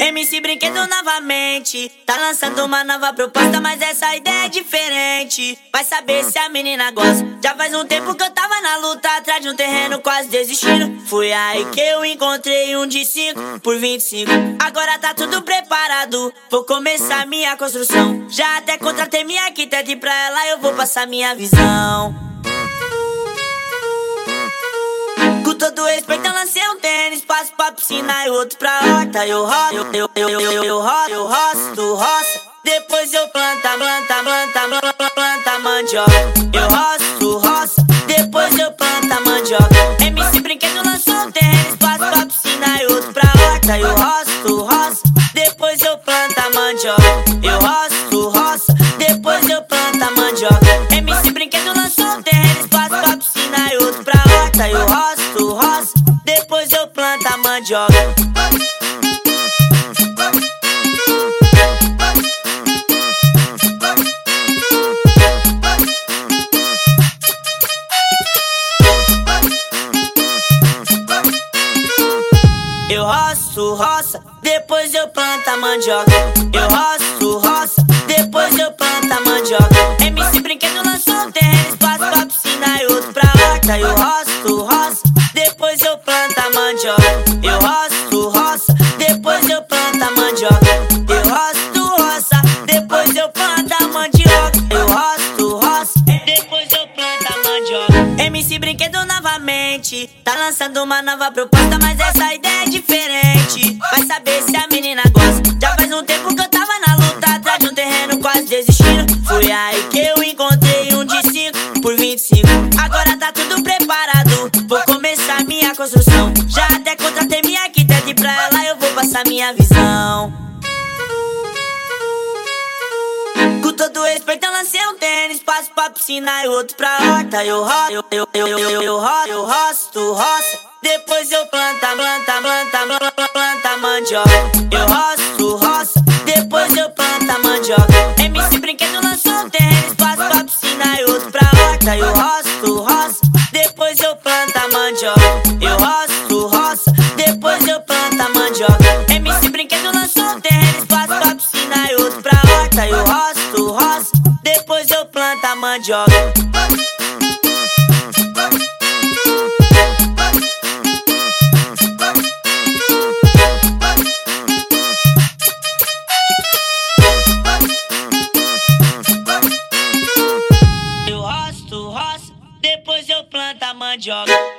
MC Brinquedo novamente. Tá lançando uma nova proposta, mas essa ideia é diferente. Vai saber se a menina gosta. Já faz um tempo que eu tava na luta Atrás de um terreno quase desistindo. Foi aí que eu encontrei um de 5 por 25 Agora tá tudo preparado. Vou começar minha construção. Já até contratei minha arquiteta E pra ela eu vou passar minha visão. Todo respeito, eu lancei um tênis, passo pra piscina e outro pra horta. Eu roço, eu, eu, eu, eu, eu, eu roço, eu roço, tu roça. Depois eu planta, planta, planta, planta, planta mandioca. Eu roço, tu roça. Depois eu planta mandioca. MC Brinquedo lançou um tênis, passo pra piscina e outro pra horta. Eu roço, tu roça. Depois eu planta mandioca. Planto a mandioca. Eu roço, roça, depois eu planto a mandioca. Eu roço, roça, Eu roço, roça, depois eu planto a mandioca. Eu roço, roça, depois eu planto a mandioca. MC Brinquedo novamente, tá lançando uma nova proposta, mas essa ideia é diferente. Vai saber se a menina gosta. Já faz um tempo que eu tava na luta, atrás de um terreno quase desistindo. Foi aí que eu encontrei um de 5 por 25. Agora tá tudo preparado, vou começar minha construção. Já até contratei minha arquiteta e pra ela eu vou passar minha visão. Eu lancei um tênis, passo pra piscina e outro pra horta. Eu roço, eu, eu, eu, eu, eu, eu roço, eu roço, tu roça. Depois eu planta, planta, planta, planta, planta mandioca. Eu roço, tu roça. Depois eu planta mandioca. MC Brinquedo lançou um tênis, passo pra piscina e outro pra horta. Eu mandioca. Eu rosto roça, depois eu planto a mandioca.